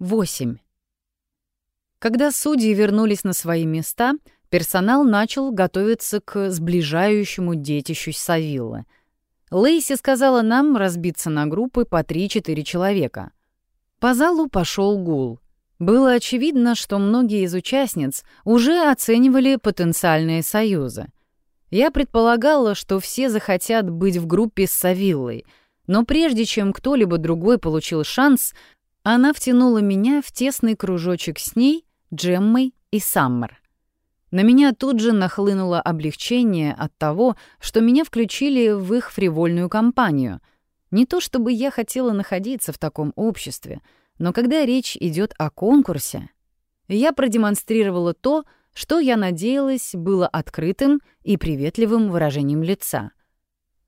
8. Когда судьи вернулись на свои места, персонал начал готовиться к сближающему детищу Савиллы. Лейси сказала нам разбиться на группы по 3-4 человека. По залу пошел гул. Было очевидно, что многие из участниц уже оценивали потенциальные союзы. Я предполагала, что все захотят быть в группе с Савиллой, но прежде чем кто-либо другой получил шанс, она втянула меня в тесный кружочек с ней, Джеммой и Саммер. На меня тут же нахлынуло облегчение от того, что меня включили в их фривольную компанию. Не то чтобы я хотела находиться в таком обществе, но когда речь идет о конкурсе, я продемонстрировала то, что я надеялась было открытым и приветливым выражением лица.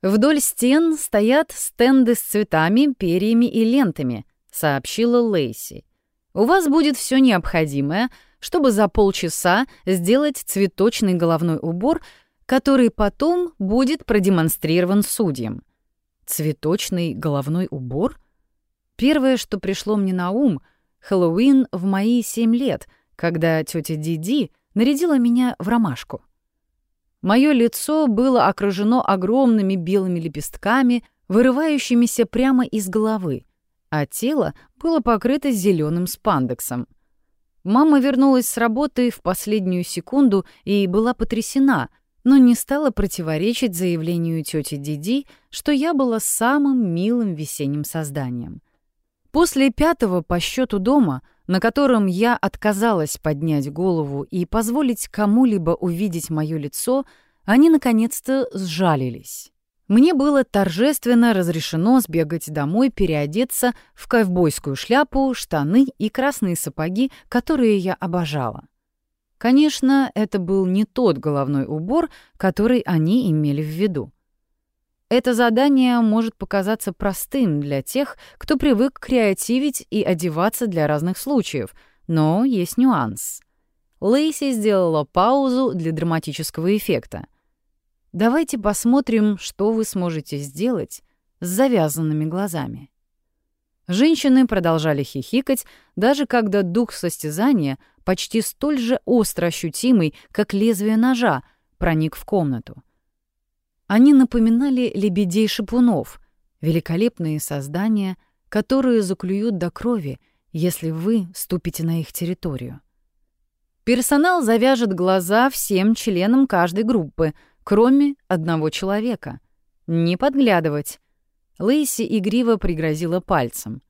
Вдоль стен стоят стенды с цветами, перьями и лентами, сообщила Лейси. У вас будет все необходимое, чтобы за полчаса сделать цветочный головной убор, который потом будет продемонстрирован судьям. Цветочный головной убор? Первое, что пришло мне на ум — Хэллоуин в мои семь лет, когда тетя Диди нарядила меня в ромашку. Мое лицо было окружено огромными белыми лепестками, вырывающимися прямо из головы, а тело было покрыто зеленым спандексом. Мама вернулась с работы в последнюю секунду и была потрясена, но не стала противоречить заявлению тети Диди, что я была самым милым весенним созданием. После пятого по счету дома, на котором я отказалась поднять голову и позволить кому-либо увидеть мое лицо, они наконец-то сжалились. Мне было торжественно разрешено сбегать домой, переодеться в ковбойскую шляпу, штаны и красные сапоги, которые я обожала. Конечно, это был не тот головной убор, который они имели в виду. Это задание может показаться простым для тех, кто привык креативить и одеваться для разных случаев, но есть нюанс. Лейси сделала паузу для драматического эффекта. Давайте посмотрим, что вы сможете сделать с завязанными глазами. Женщины продолжали хихикать, даже когда дух состязания, почти столь же остро ощутимый, как лезвие ножа, проник в комнату. Они напоминали лебедей-шипунов, великолепные создания, которые заклюют до крови, если вы ступите на их территорию. Персонал завяжет глаза всем членам каждой группы — кроме одного человека. Не подглядывать. Лейси игриво пригрозила пальцем.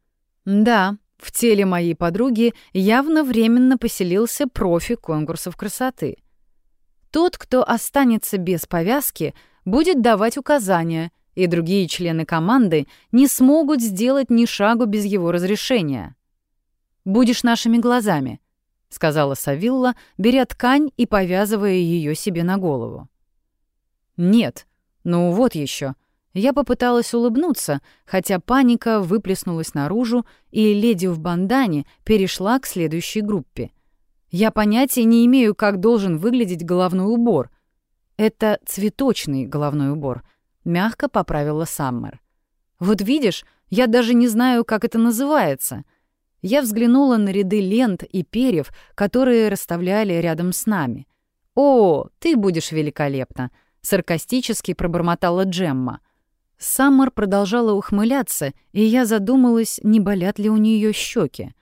Да, в теле моей подруги явно временно поселился профи конкурсов красоты. Тот, кто останется без повязки, будет давать указания, и другие члены команды не смогут сделать ни шагу без его разрешения. «Будешь нашими глазами», — сказала Савилла, беря ткань и повязывая ее себе на голову. «Нет. Ну вот еще. Я попыталась улыбнуться, хотя паника выплеснулась наружу, и леди в бандане перешла к следующей группе. Я понятия не имею, как должен выглядеть головной убор. Это цветочный головной убор, мягко поправила Саммер. Вот видишь, я даже не знаю, как это называется. Я взглянула на ряды лент и перьев, которые расставляли рядом с нами. О, ты будешь великолепна саркастически пробормотала Джемма. Саммер продолжала ухмыляться, и я задумалась, не болят ли у нее щеки.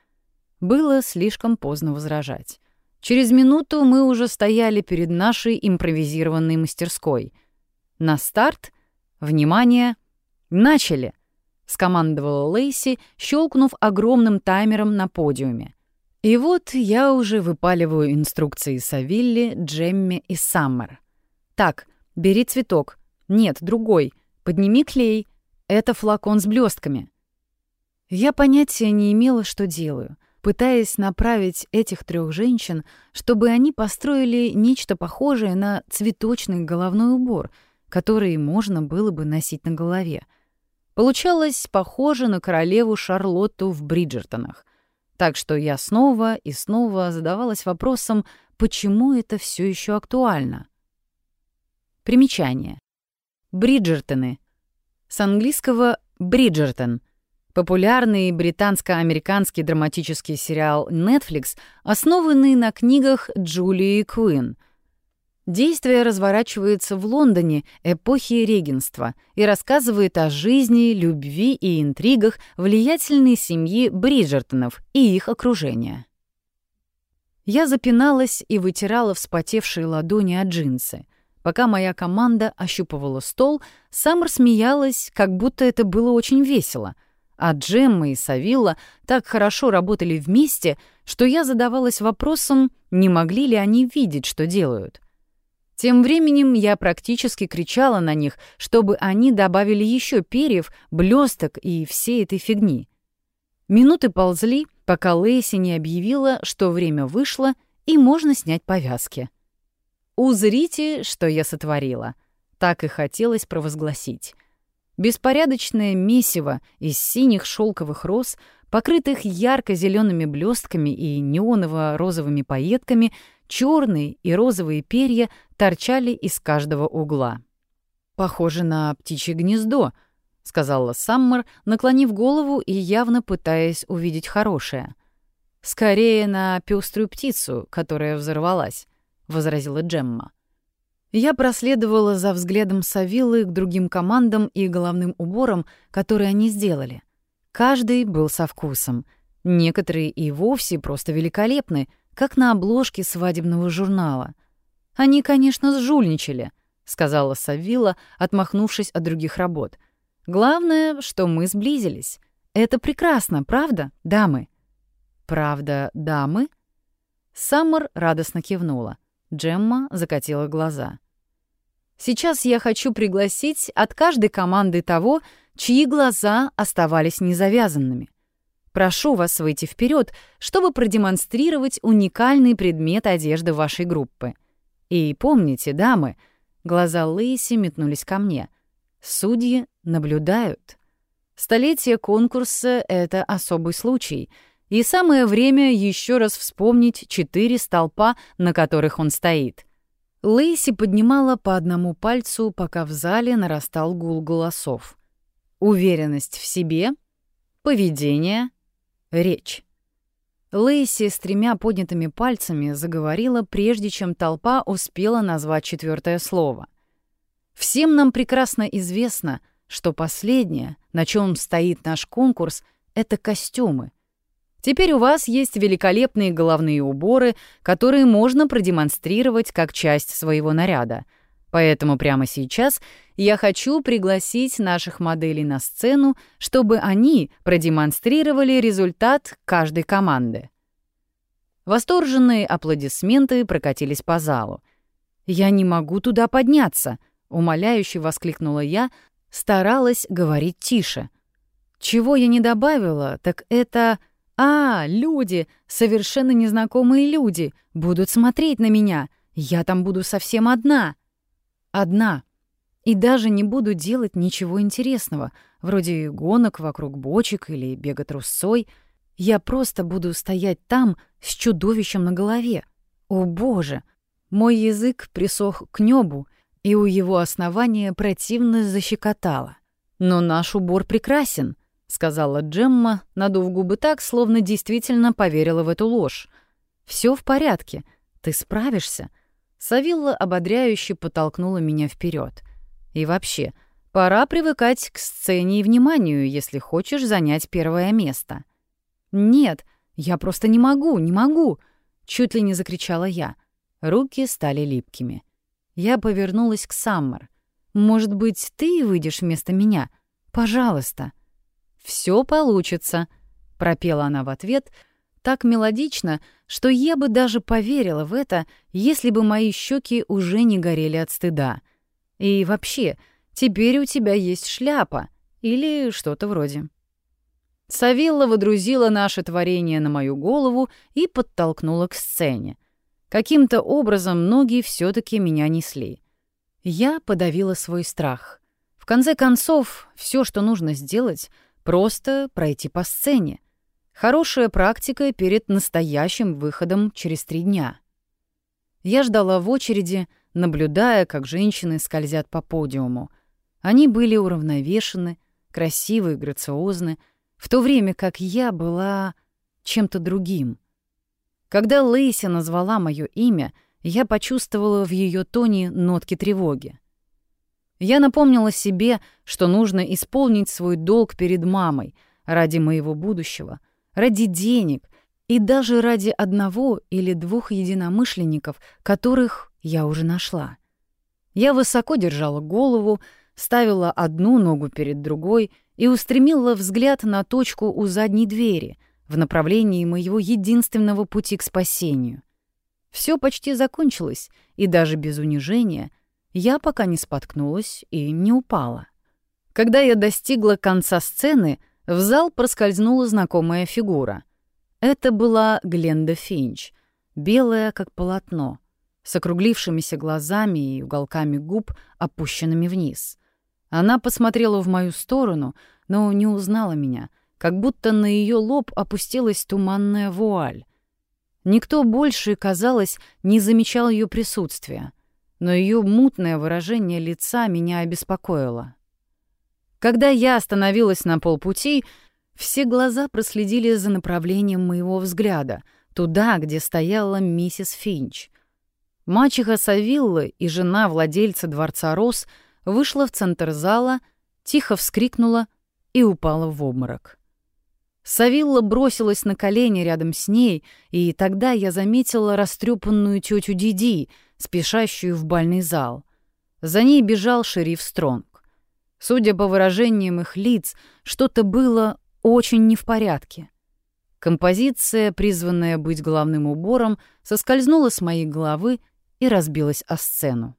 Было слишком поздно возражать. Через минуту мы уже стояли перед нашей импровизированной мастерской. На старт, внимание, начали, скомандовала Лейси, щелкнув огромным таймером на подиуме. И вот я уже выпаливаю инструкции Савилли, Джемме и Саммер. Так, Бери цветок. Нет, другой. Подними клей. Это флакон с блестками. Я понятия не имела, что делаю, пытаясь направить этих трех женщин, чтобы они построили нечто похожее на цветочный головной убор, который можно было бы носить на голове. Получалось похоже на королеву Шарлотту в Бриджертонах. Так что я снова и снова задавалась вопросом, почему это все еще актуально. Примечание. Бриджертоны. С английского «Бриджертон». популярный британско-американский драматический сериал Netflix, основанный на книгах Джулии Куин. Действие разворачивается в Лондоне эпохи регенства и рассказывает о жизни, любви и интригах влиятельной семьи Бриджертонов и их окружения. Я запиналась и вытирала вспотевшие ладони от джинсы. Пока моя команда ощупывала стол, Саммер смеялась, как будто это было очень весело. А Джемма и Савилла так хорошо работали вместе, что я задавалась вопросом, не могли ли они видеть, что делают. Тем временем я практически кричала на них, чтобы они добавили еще перьев, блесток и всей этой фигни. Минуты ползли, пока Лейси не объявила, что время вышло и можно снять повязки. «Узрите, что я сотворила», — так и хотелось провозгласить. Беспорядочное месиво из синих шелковых роз, покрытых ярко зелеными блестками и неоново-розовыми пайетками, черные и розовые перья торчали из каждого угла. Похоже на птичье гнездо —— сказала Саммер, наклонив голову и явно пытаясь увидеть хорошее. «Скорее на пеструю птицу, которая взорвалась», — возразила Джемма. Я проследовала за взглядом Савилы к другим командам и головным уборам, которые они сделали. Каждый был со вкусом. Некоторые и вовсе просто великолепны, как на обложке свадебного журнала. Они, конечно, сжульничали, — сказала Савила, отмахнувшись от других работ — Главное, что мы сблизились. Это прекрасно, правда, дамы? Правда, дамы? Саммер радостно кивнула. Джемма закатила глаза. Сейчас я хочу пригласить от каждой команды того, чьи глаза оставались незавязанными. Прошу вас выйти вперед, чтобы продемонстрировать уникальный предмет одежды вашей группы. И помните, дамы, глаза Лейси метнулись ко мне — Судьи наблюдают. Столетие конкурса — это особый случай, и самое время еще раз вспомнить четыре столпа, на которых он стоит. Лейси поднимала по одному пальцу, пока в зале нарастал гул голосов. Уверенность в себе, поведение, речь. Лейси с тремя поднятыми пальцами заговорила, прежде чем толпа успела назвать четвертое слово — Всем нам прекрасно известно, что последнее, на чем стоит наш конкурс, это костюмы. Теперь у вас есть великолепные головные уборы, которые можно продемонстрировать как часть своего наряда. Поэтому прямо сейчас я хочу пригласить наших моделей на сцену, чтобы они продемонстрировали результат каждой команды. Восторженные аплодисменты прокатились по залу. «Я не могу туда подняться», Умоляюще воскликнула я, старалась говорить тише. Чего я не добавила, так это... А, люди, совершенно незнакомые люди, будут смотреть на меня. Я там буду совсем одна. Одна. И даже не буду делать ничего интересного, вроде гонок вокруг бочек или бега трусцой. Я просто буду стоять там с чудовищем на голове. О, боже! Мой язык присох к небу, и у его основания противно защекотало. «Но наш убор прекрасен», — сказала Джемма, надув губы так, словно действительно поверила в эту ложь. Все в порядке, ты справишься». Савилла ободряюще подтолкнула меня вперед. «И вообще, пора привыкать к сцене и вниманию, если хочешь занять первое место». «Нет, я просто не могу, не могу!» — чуть ли не закричала я. Руки стали липкими. Я повернулась к Саммер. «Может быть, ты выйдешь вместо меня? Пожалуйста». «Всё получится», — пропела она в ответ, так мелодично, что я бы даже поверила в это, если бы мои щеки уже не горели от стыда. И вообще, теперь у тебя есть шляпа или что-то вроде. Савилла водрузила наше творение на мою голову и подтолкнула к сцене. Каким-то образом ноги все таки меня несли. Я подавила свой страх. В конце концов, все, что нужно сделать, просто пройти по сцене. Хорошая практика перед настоящим выходом через три дня. Я ждала в очереди, наблюдая, как женщины скользят по подиуму. Они были уравновешены, красивы и грациозны. в то время как я была чем-то другим. Когда Лейси назвала мое имя, я почувствовала в ее тоне нотки тревоги. Я напомнила себе, что нужно исполнить свой долг перед мамой ради моего будущего, ради денег и даже ради одного или двух единомышленников, которых я уже нашла. Я высоко держала голову, ставила одну ногу перед другой и устремила взгляд на точку у задней двери в направлении моего единственного пути к спасению. Все почти закончилось, и даже без унижения я пока не споткнулась и не упала. Когда я достигла конца сцены, в зал проскользнула знакомая фигура. Это была Гленда Финч, белая как полотно, с округлившимися глазами и уголками губ, опущенными вниз. Она посмотрела в мою сторону, но не узнала меня, как будто на ее лоб опустилась туманная вуаль. Никто больше, казалось, не замечал ее присутствия, но ее мутное выражение лица меня обеспокоило. Когда я остановилась на полпути, все глаза проследили за направлением моего взгляда, туда, где стояла миссис Финч. Мачеха Савиллы и жена владельца дворца Рос — вышла в центр зала, тихо вскрикнула и упала в обморок. Савилла бросилась на колени рядом с ней, и тогда я заметила растрепанную тетю Диди, спешащую в бальный зал. За ней бежал шериф Стронг. Судя по выражениям их лиц, что-то было очень не в порядке. Композиция, призванная быть главным убором, соскользнула с моей головы и разбилась о сцену.